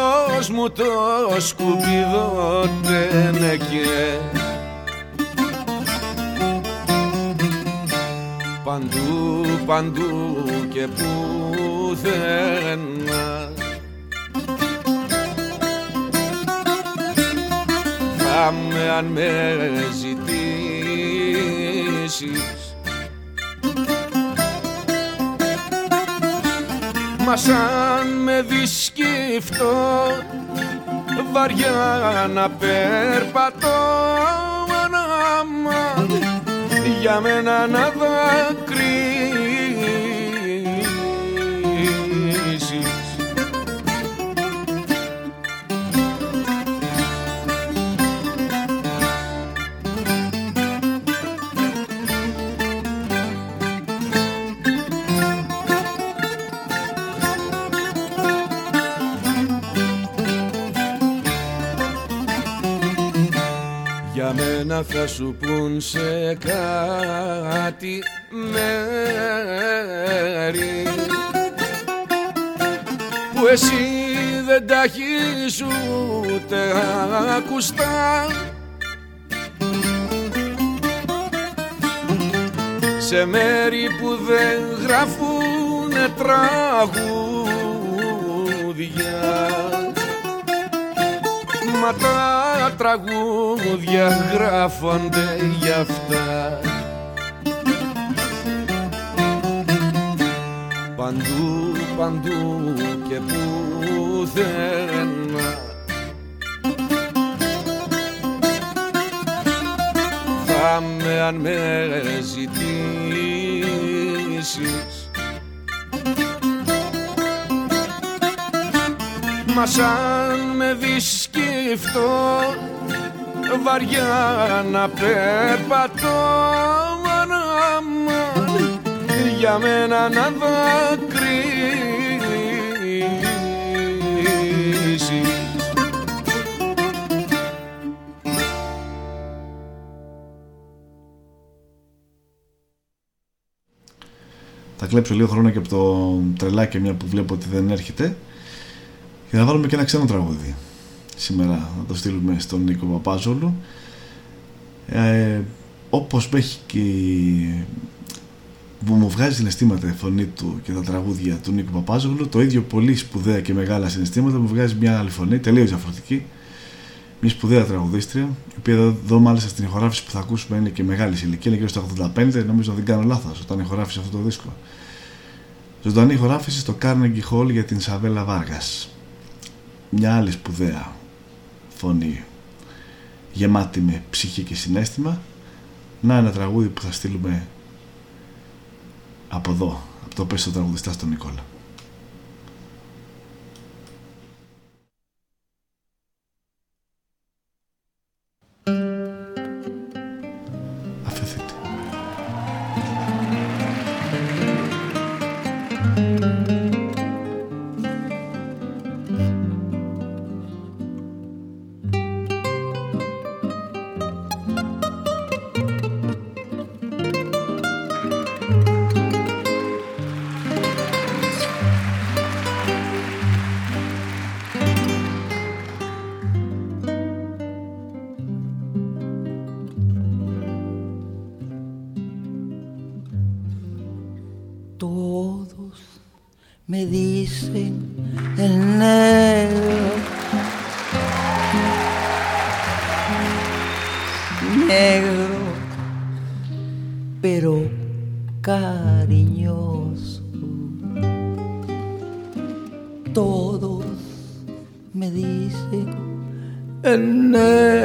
Στου κόσμου το σκουπιδό τενεκέ Παντού, παντού και πουθενά. Πάμε αν με ζητήσεις Μα σαν με δεις σκυφτώ βαριά να περπατώ ανάμα για μένα να δακρύσεις μένα θα σου πούν σε κάτι μέρη. Που εσύ δεν τα έχεις ούτε ακουστά. Σε μέρη που δεν γράφουνε τραγούδια. Μα τα τραγούδια γράφονται γι' αυτά. Παντού, παντού και πουθενά. Θα με αν με ζητήσεις. Μα σαν με δεις σκυφτώ βαριά να περπατώ μάνα για μένα να δακρύσει. Θα κλέψω λίγο χρόνο και από το τρελάκι μια που βλέπω ότι δεν έρχεται και να βάλουμε και ένα ξένο τραγούδι σήμερα να το στείλουμε στον Νίκο Παπάζολου. Ε, όπως έχει και που μου βγάζει συναισθήματα η φωνή του και τα τραγούδια του Νίκου Παπάζογλου το ίδιο πολύ σπουδαία και μεγάλα συναισθήματα μου βγάζει μια άλλη φωνή τελείως διαφορετική. Μια σπουδαία τραγουδίστρια η οποία εδώ, εδώ μάλιστα στην ηχογράφηση που θα ακούσουμε είναι και μεγάλη ηλικία είναι και στα 85 νομίζω δεν κάνω λάθος όταν ηχογράφησε αυτό το δίσκο. Ζωντανή ηχογράφηση στο Carnegie Hall για την Σαβέλα Βάργας. Μια άλλη σπουδαία φωνή γεμάτη με ψυχή και συνέστημα να ένα τραγούδι που θα στείλουμε από εδώ, από το πέσο τραγουδιστά στον Νικόλα. ne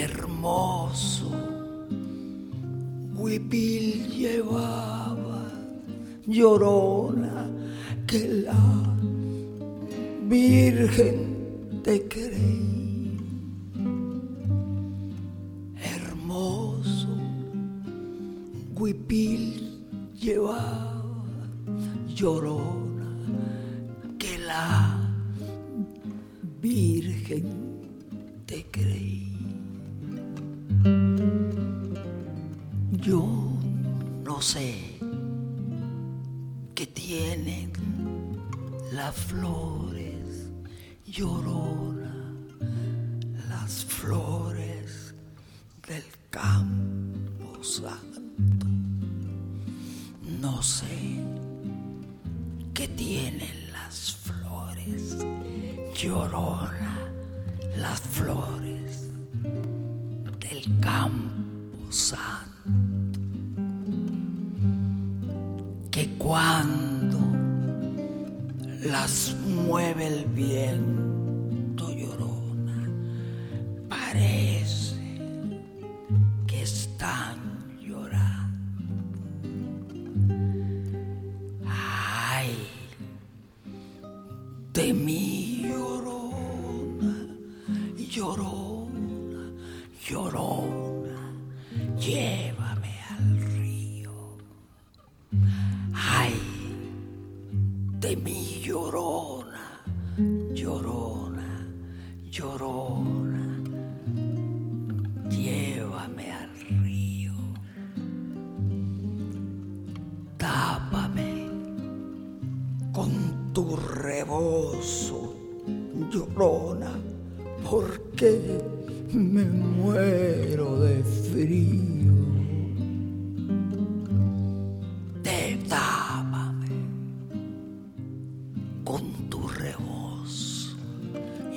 hermoso. Huipil llevaba llorona que la Virgen te creí. Hermoso, Huipil llevaba llorona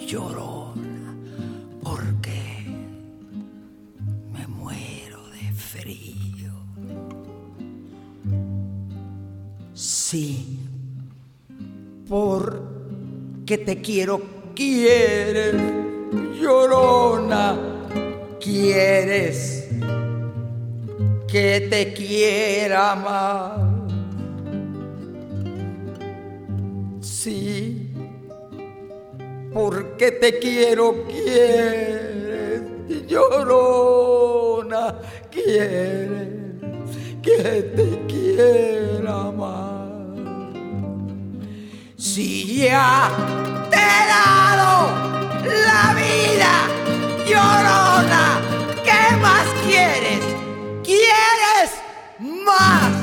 llorona, porque me muero de frío. Sí, porque te quiero, quieres, llorona, quieres que te quiera más. Sí, porque te quiero, quieres, llorona, quieres que te quiera más. Si ya te he dado la vida, llorona, ¿qué más quieres? ¿Quieres más?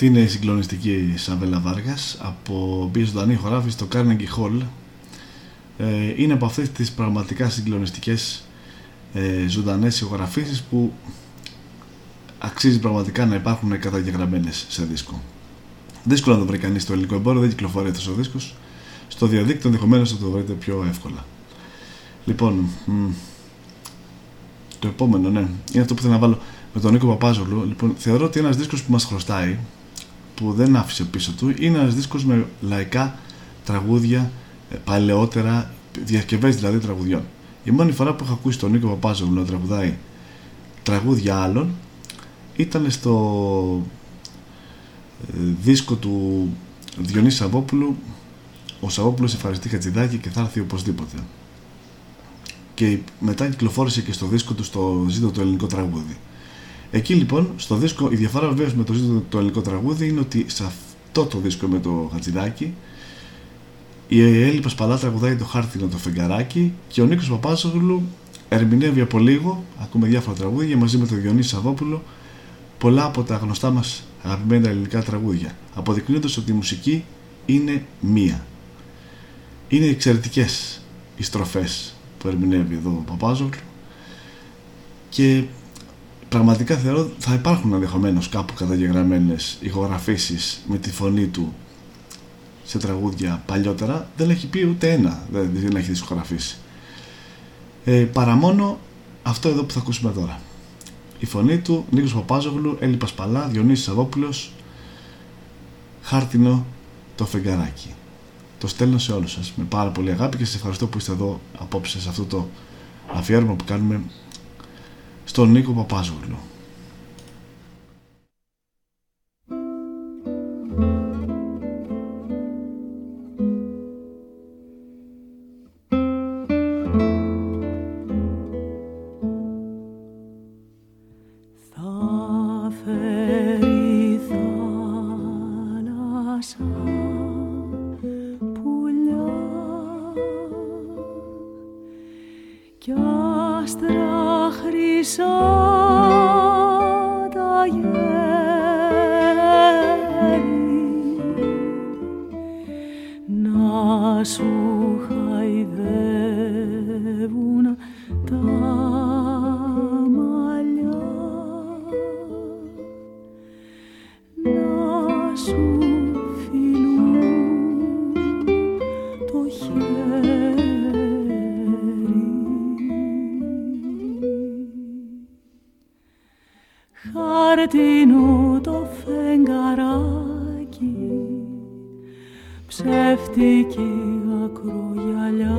Αυτή είναι η συγκλονιστική Σαβέλα Βάργας από πίσω ζωντανή χωράφη στο Carnegie Hall. Ε, είναι από αυτές τις πραγματικά συγκλονιστικές ε, ζωντανές ηχογραφήσεις που αξίζει πραγματικά να υπάρχουν καταγεγραμμένες σε δίσκο. Δύσκολο να το βρει κανείς στο ελληνικό εμπόριο, δεν κυκλοφορεί αυτός ο δίσκος. Στο διαδίκτυο ενδεχομένως θα το βρείτε πιο εύκολα. Λοιπόν, μ, το επόμενο, ναι, είναι αυτό που θέλω να βάλω με τον Νίκο Παπάζολου. Λοιπόν, θεωρώ ότι ένας δίσκος που μας χρωστάει, που δεν άφησε πίσω του, είναι ένας δίσκος με λαϊκά τραγούδια ε, παλαιότερα, διασκευές δηλαδή τραγουδιών. Η μόνη φορά που έχω ακούσει τον Νίκο Παπάζολου να τραγουδάει τραγούδια άλλων ήταν στο ε, δίσκο του Διονύσης Σαββόπουλου ο Σαββόπουλος ευχαριστεί Χατζηδάκη και θα έρθει οπωσδήποτε και μετά κυκλοφόρησε και στο δίσκο του στο ζήτο το ελληνικό τραγούδι εκεί λοιπόν στο δίσκο η διαφορά βεβαίως με το ζήτο το ελληνικό τραγούδι είναι ότι σε αυτό το δίσκο με το Χατζηδάκη η Έλλη Πασπαλά τραγουδάει το χάρτινο το φεγγαράκι και ο Νίκος Παπάζογλου ερμηνεύει από λίγο, ακούμε διάφορα τραγούδια μαζί με τον Διονύσης Σαββόπουλο πολλά από τα γνωστά μας αγαπημένα ελληνικά τραγούδια, αποδεικνύοντας ότι η μουσική είναι μία. Είναι εξαιρετικές οι στροφές που ερμηνεύει εδώ ο Παπάζογλου και πραγματικά θεωρώ θα υπάρχουν ενδεχομένως κάπου καταγεγραμμένες ηχογραφήσεις με τη φωνή του σε τραγούδια παλιότερα. Δεν έχει πει ούτε ένα δεν, δεν έχει δισκογραφήσει. Ε, παρά μόνο αυτό εδώ που θα ακούσουμε τώρα. Η φωνή του Νίκος Παπάζογλου, Έλλη Πασπαλά, Διονύσης Σαββόπουλος χάρτινο το φεγγαράκι. Το στέλνω σε όλους σας. Με πάρα πολύ αγάπη και σας ευχαριστώ που είστε εδώ απόψε σε αυτό το αφιέρωμα που κάνουμε στον Νίκο Παπάζογλου χάρτινο το φεγγαράκι ψεύτικη ακρογιαλιά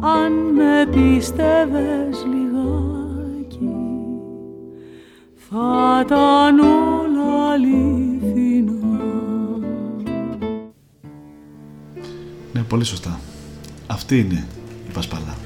αν με πίστευες λιγάκι θα ήταν όλα αληθινά Ναι, πολύ σωστά. Αυτή είναι η Πασπαλά.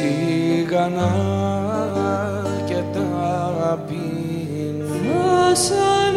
Σιγανά και ταπεινά Θα σαν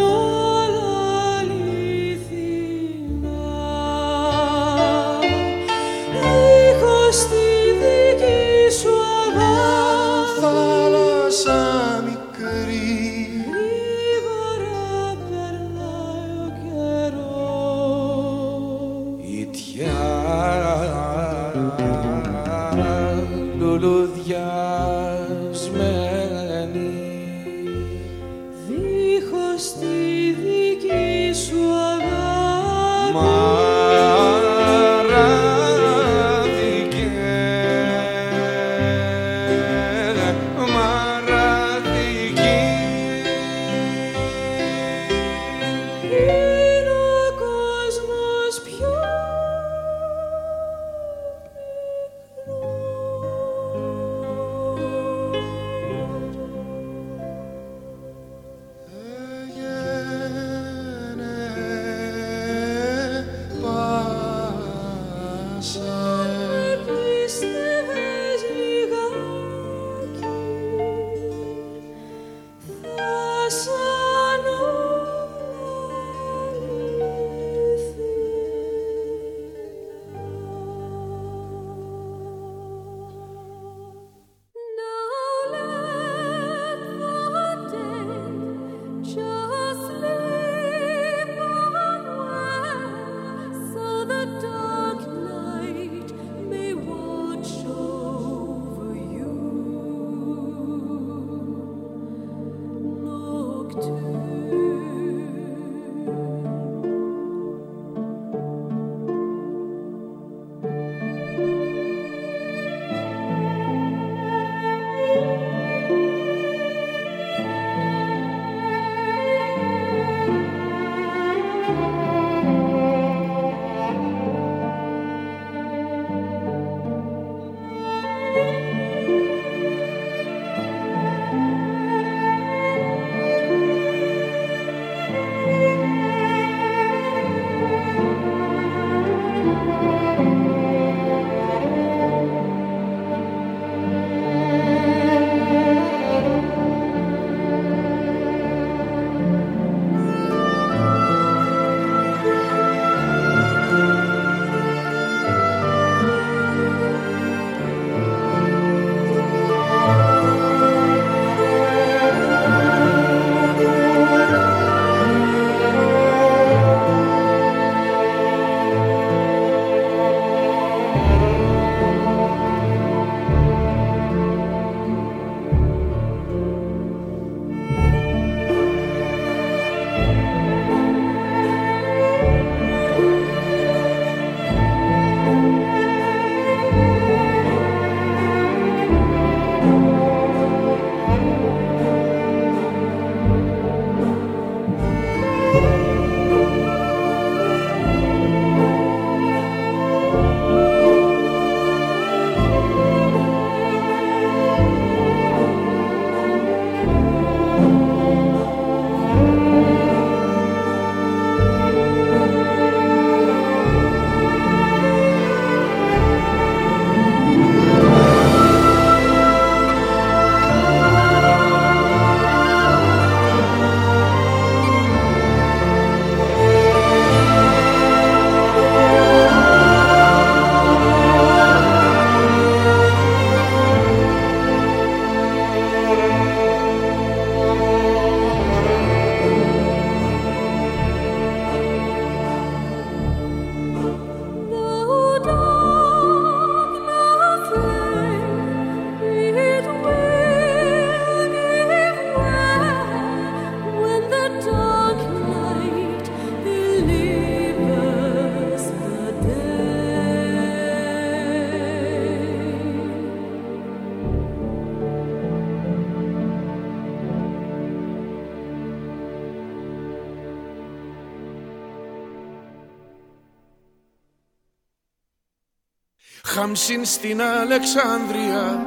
Χάμσιν στην Αλεξάνδρεια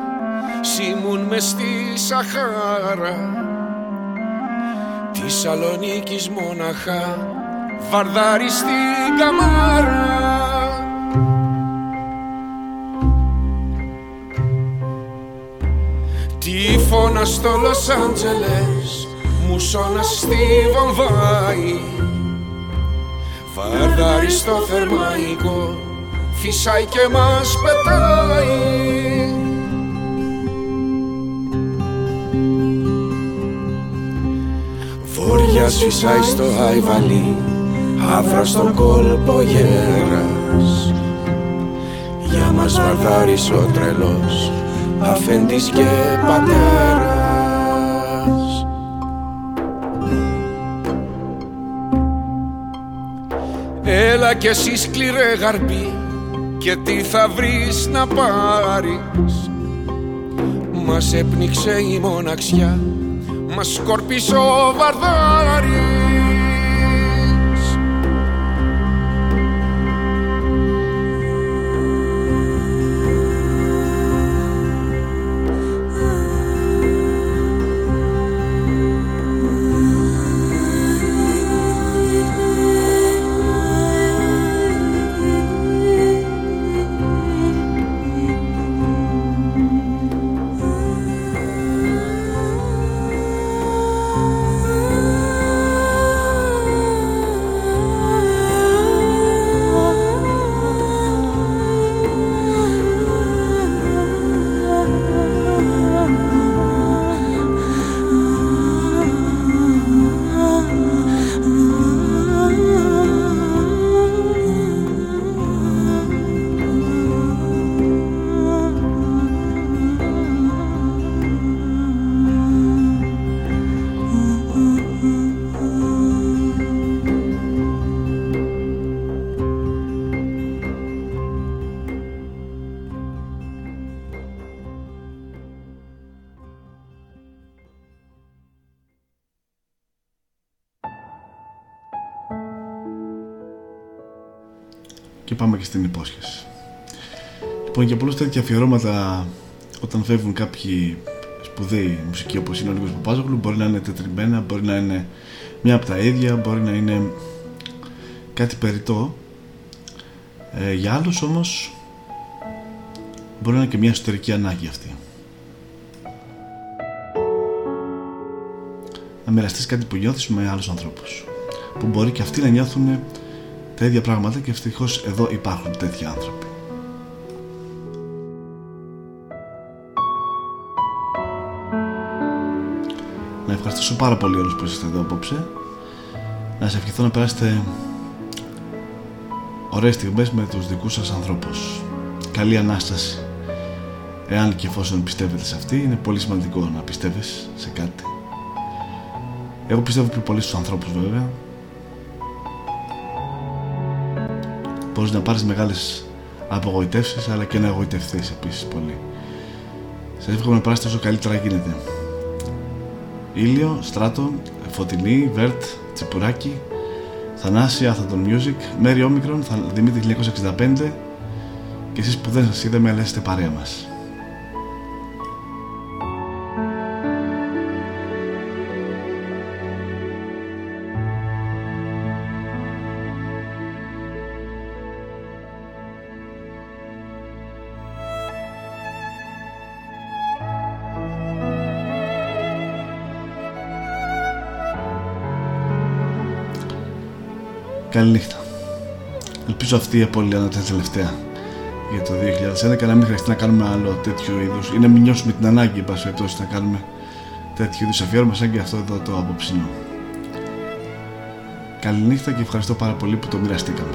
Σίμουν μες στη Σαχάρα. Τη Σαλονίκης μόναχα Βαρδάρι στην Καμάρα. Τύφωνα στο Λος Άντζελες Μουσώνα στη Βομβάη. Βαρδάρι στο Θερμαϊκό Φυσάει και μας πετάει. Βόρειας φυσάει στο Αϊβαλί Άβρα στον κόλπο γέρας. Για μας βαρδάρεις ο τρελός Αφέντης και πατέρας. Έλα κι εσύ σκληρέ γαρμπή Και τι θα βρεις να πάρεις. Μας έπνιξε η μοναξιά Μας σκόρπισε ο βαρδάρης Και πάμε και στην υπόσχεση. Λοιπόν, για πολλούς τέτοια αφιερώματα όταν φεύγουν κάποιοι σπουδαίοι μουσικοί όπως είναι ο Νίκος Παπάζογλου μπορεί να είναι τετριμένα, μπορεί να είναι μια από τα ίδια, μπορεί να είναι κάτι περιττό. Ε, για άλλους όμως μπορεί να είναι και μια εσωτερική ανάγκη αυτή. Να μοιραστείς κάτι που νιώθεις με άλλους ανθρώπους που μπορεί και αυτοί να νιώθουν τα ίδια πράγματα και ευτυχώς εδώ υπάρχουν τέτοιοι άνθρωποι. Να ευχαριστήσω πάρα πολύ όλους που είστε εδώ απόψε. Να σε ευχηθώ να περάσετε ωραίες στιγμές με τους δικούς σας ανθρώπους. Καλή Ανάσταση. Εάν και εφόσον πιστεύετε σε αυτή, είναι πολύ σημαντικό να πιστεύεις σε κάτι. Εγώ πιστεύω πιο πολύ στους ανθρώπους βέβαια. Μπορείς να πάρεις μεγάλες απογοητεύσεις αλλά και να εγωιτευθείς επίσης πολύ. Σας εύχομαι να περάσετε όσο καλύτερα γίνεται. Ήλιο, Στράτο, Φωτεινή, Βέρτ, Τσιπουράκη, Θανάση, Άθατον Music, Μέρι Όμικρον, Δημήτρη 1965 και εσείς που δεν σας είδαμε αλλά είστε παρέα μας. Καληνύχτα. Ελπίζω αυτή η απώλεια να ήταν τελευταία για το 2011 να μην χρειαστεί να κάνουμε άλλο τέτοιο είδους ή να μην νιώσουμε την ανάγκη, εν πάση περιπτώσει, να κάνουμε τέτοιο είδους αφιέρωμα σαν και αυτό εδώ το απόψινο. Καληνύχτα και ευχαριστώ πάρα πολύ που το μοιραστήκαμε.